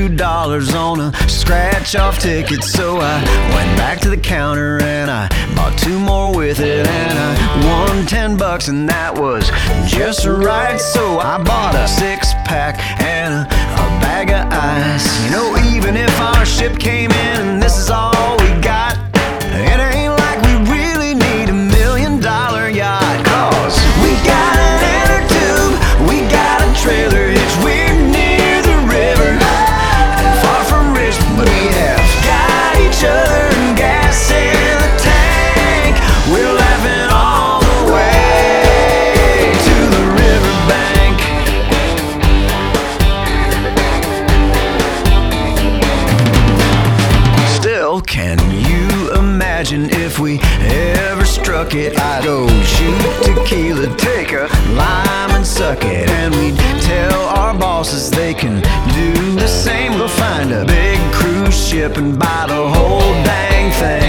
two dollars on a scratch off ticket. So I went back to the counter and I bought two more with it. And I won ten bucks, and that was just right. So I bought a six pack and a, a bag of ice. You know, even if our ship came in can you imagine if we ever struck it? I'd go shoot tequila, take a lime and suck it. And we'd tell our bosses they can do the same. We'll find a big cruise ship and buy the whole dang thing.